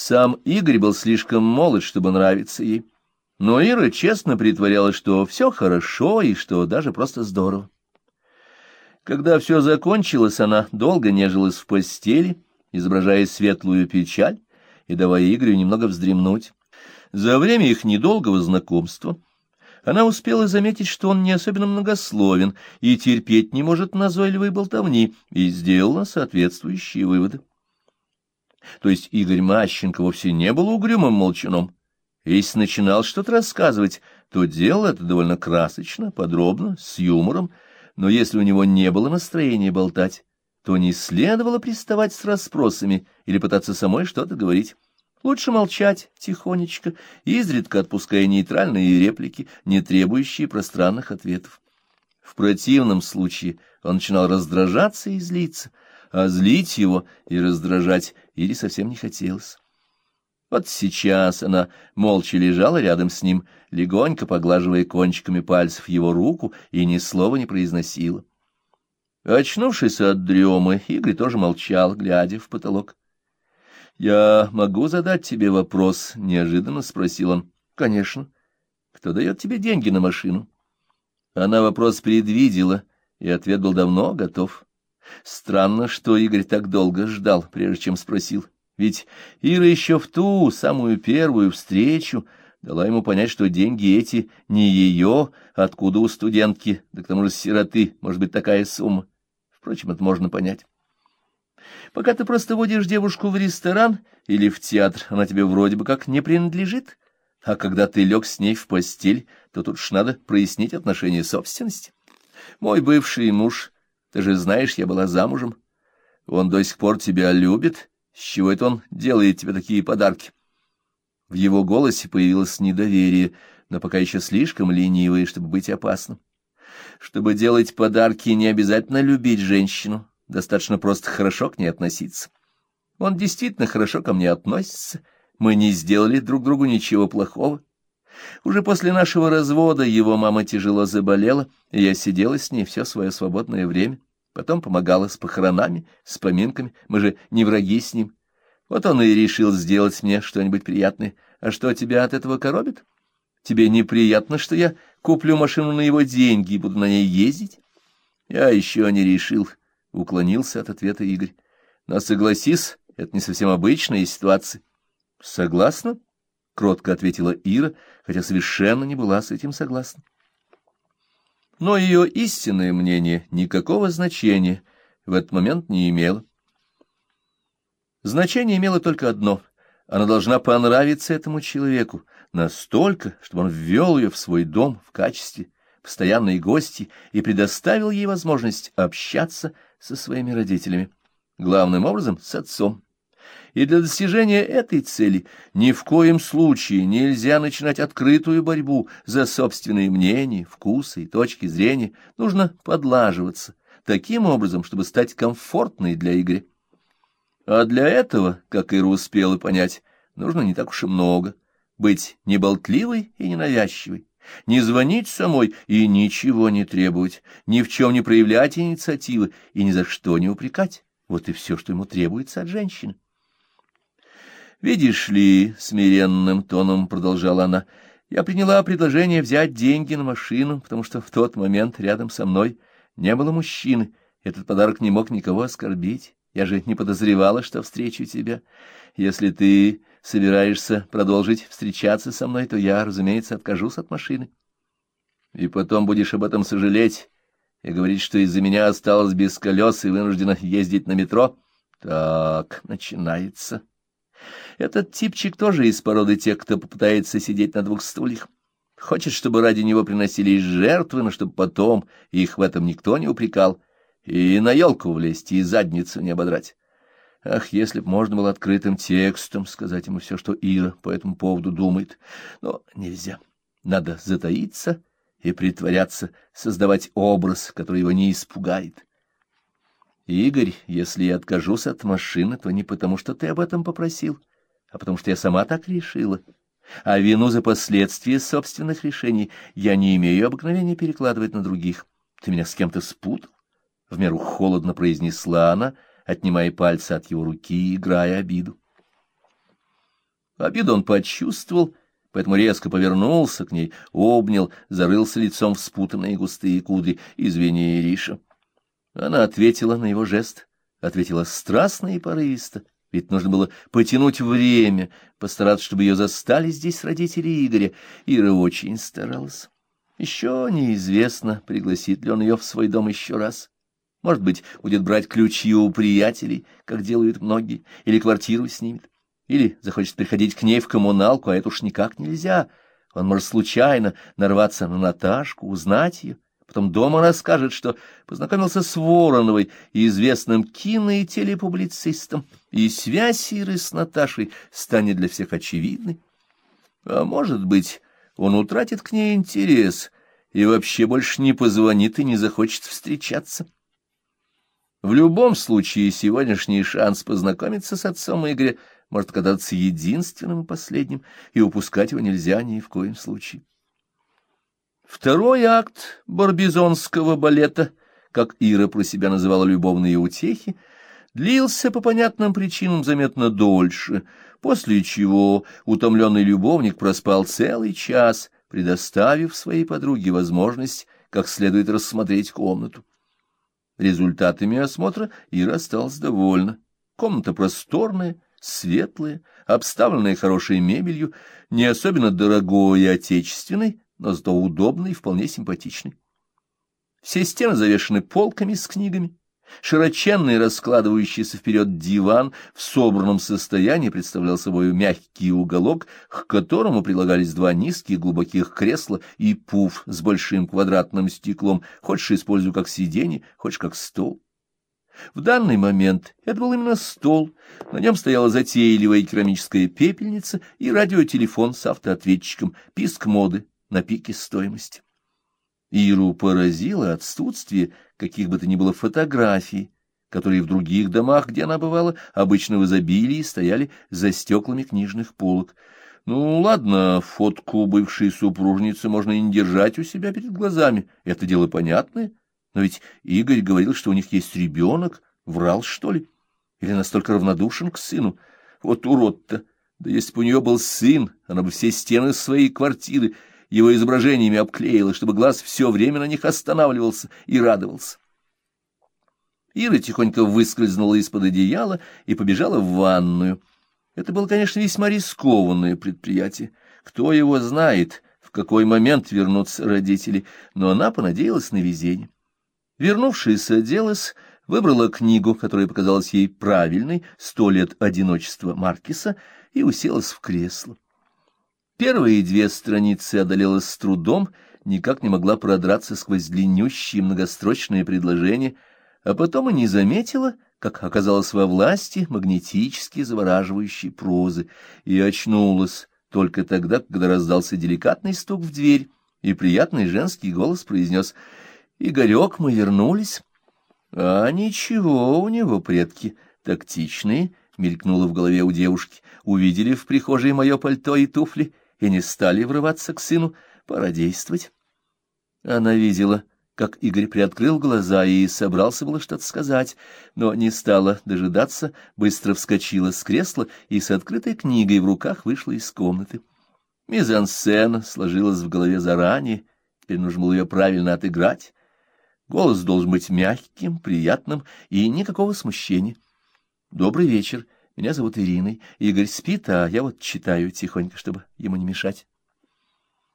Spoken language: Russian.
Сам Игорь был слишком молод, чтобы нравиться ей. Но Ира честно притворялась, что все хорошо и что даже просто здорово. Когда все закончилось, она долго нежилась в постели, изображая светлую печаль и давая Игорю немного вздремнуть. За время их недолгого знакомства она успела заметить, что он не особенно многословен и терпеть не может назойливой болтовни, и сделала соответствующие выводы. То есть Игорь Мащенко вовсе не был угрюмым молчаном. Если начинал что-то рассказывать, то делал это довольно красочно, подробно, с юмором, но если у него не было настроения болтать, то не следовало приставать с расспросами или пытаться самой что-то говорить. Лучше молчать тихонечко, изредка отпуская нейтральные реплики, не требующие пространных ответов. В противном случае он начинал раздражаться и злиться, а злить его и раздражать или совсем не хотелось. Вот сейчас она молча лежала рядом с ним, легонько поглаживая кончиками пальцев его руку, и ни слова не произносила. Очнувшись от дремы, Игорь тоже молчал, глядя в потолок. «Я могу задать тебе вопрос?» — неожиданно спросил он. «Конечно. Кто дает тебе деньги на машину?» Она вопрос предвидела, и ответ был давно готов. Странно, что Игорь так долго ждал, прежде чем спросил. Ведь Ира еще в ту, самую первую встречу дала ему понять, что деньги эти не ее, откуда у студентки, да к тому же сироты, может быть такая сумма. Впрочем, это можно понять. Пока ты просто водишь девушку в ресторан или в театр, она тебе вроде бы как не принадлежит. А когда ты лег с ней в постель, то тут уж надо прояснить отношения собственности. Мой бывший муж, ты же знаешь, я была замужем. Он до сих пор тебя любит. С чего это он делает тебе такие подарки? В его голосе появилось недоверие, но пока еще слишком ленивое, чтобы быть опасным. Чтобы делать подарки, не обязательно любить женщину, достаточно просто хорошо к ней относиться. Он действительно хорошо ко мне относится, мы не сделали друг другу ничего плохого. Уже после нашего развода его мама тяжело заболела, и я сидела с ней все свое свободное время, потом помогала с похоронами, с поминками, мы же не враги с ним. Вот он и решил сделать мне что-нибудь приятное. А что тебя от этого коробит? Тебе неприятно, что я куплю машину на его деньги и буду на ней ездить? Я еще не решил. — уклонился от ответа Игорь. — Но согласись, это не совсем обычная ситуация. — Согласна? — кротко ответила Ира, хотя совершенно не была с этим согласна. Но ее истинное мнение никакого значения в этот момент не имело. Значение имело только одно — она должна понравиться этому человеку настолько, чтобы он ввел ее в свой дом в качестве постоянной гости и предоставил ей возможность общаться со своими родителями, главным образом с отцом. И для достижения этой цели ни в коем случае нельзя начинать открытую борьбу за собственные мнения, вкусы и точки зрения. Нужно подлаживаться таким образом, чтобы стать комфортной для Игоря. А для этого, как Ира успела понять, нужно не так уж и много. Быть неболтливой и ненавязчивой, не звонить самой и ничего не требовать, ни в чем не проявлять инициативы и ни за что не упрекать. Вот и все, что ему требуется от женщины. «Видишь ли, — смиренным тоном продолжала она, — я приняла предложение взять деньги на машину, потому что в тот момент рядом со мной не было мужчины. Этот подарок не мог никого оскорбить. Я же не подозревала, что встречу тебя. Если ты собираешься продолжить встречаться со мной, то я, разумеется, откажусь от машины. И потом будешь об этом сожалеть и говорить, что из-за меня осталось без колес и вынуждена ездить на метро. Так, начинается. Этот типчик тоже из породы тех, кто попытается сидеть на двух стульях. Хочет, чтобы ради него приносились жертвы, но чтобы потом их в этом никто не упрекал, и на елку влезть, и задницу не ободрать. Ах, если б можно было открытым текстом сказать ему все, что Ира по этому поводу думает. Но нельзя. Надо затаиться и притворяться, создавать образ, который его не испугает. Игорь, если я откажусь от машины, то не потому, что ты об этом попросил, а потому что я сама так решила. А вину за последствия собственных решений я не имею обыкновения перекладывать на других. Ты меня с кем-то спутал? В меру холодно произнесла она — отнимая пальцы от его руки и играя обиду. Обиду он почувствовал, поэтому резко повернулся к ней, обнял, зарылся лицом в спутанные густые кудри. «Извини, Ириша». Она ответила на его жест, ответила страстно и порывисто, ведь нужно было потянуть время, постараться, чтобы ее застали здесь родители Игоря. Ира очень старалась. Еще неизвестно, пригласит ли он ее в свой дом еще раз. Может быть, будет брать ключи у приятелей, как делают многие, или квартиру снимет, или захочет приходить к ней в коммуналку, а это уж никак нельзя. Он может случайно нарваться на Наташку, узнать ее, потом дома расскажет, что познакомился с Вороновой, известным кино- и телепублицистом, и связь Иры с Наташей станет для всех очевидной. А может быть, он утратит к ней интерес и вообще больше не позвонит и не захочет встречаться. В любом случае, сегодняшний шанс познакомиться с отцом Игоря может оказаться единственным и последним, и упускать его нельзя ни в коем случае. Второй акт барбизонского балета, как Ира про себя называла любовные утехи, длился по понятным причинам заметно дольше, после чего утомленный любовник проспал целый час, предоставив своей подруге возможность как следует рассмотреть комнату. Результатами осмотра Ира осталась довольна. Комната просторная, светлая, обставленная хорошей мебелью, не особенно дорогой и отечественной, но зато удобной и вполне симпатичной. Все стены завешены полками с книгами. Широченный раскладывающийся вперед диван в собранном состоянии представлял собой мягкий уголок, к которому прилагались два низких глубоких кресла и пуф с большим квадратным стеклом, хочешь используй как сиденье, хочешь как стол. В данный момент это был именно стол, на нем стояла затейливая керамическая пепельница и радиотелефон с автоответчиком, писк моды на пике стоимости. Иру поразило отсутствие каких бы то ни было фотографий, которые в других домах, где она бывала, обычно в изобилии стояли за стеклами книжных полок. Ну, ладно, фотку бывшей супружницы можно и не держать у себя перед глазами, это дело понятное, но ведь Игорь говорил, что у них есть ребенок, врал, что ли? Или настолько равнодушен к сыну? Вот урод-то! Да если бы у нее был сын, она бы все стены своей квартиры его изображениями обклеила, чтобы глаз все время на них останавливался и радовался. Ира тихонько выскользнула из-под одеяла и побежала в ванную. Это было, конечно, весьма рискованное предприятие. Кто его знает, в какой момент вернутся родители, но она понадеялась на везение. Вернувшись, оделась, выбрала книгу, которая показалась ей правильной, «Сто лет одиночества Маркиса», и уселась в кресло. Первые две страницы одолела с трудом, никак не могла продраться сквозь длиннющие многострочные предложения, а потом и не заметила, как оказалось во власти магнетически завораживающей прозы, и очнулась только тогда, когда раздался деликатный стук в дверь, и приятный женский голос произнес «Игорек, мы вернулись». «А ничего у него, предки, тактичные», — мелькнуло в голове у девушки, «увидели в прихожей мое пальто и туфли» и не стали врываться к сыну, пора действовать. Она видела, как Игорь приоткрыл глаза и собрался было что-то сказать, но не стала дожидаться, быстро вскочила с кресла и с открытой книгой в руках вышла из комнаты. Мизансцена сложилась в голове заранее, теперь нужно было ее правильно отыграть. Голос должен быть мягким, приятным и никакого смущения. «Добрый вечер». Меня зовут Ириной. Игорь спит, а я вот читаю тихонько, чтобы ему не мешать.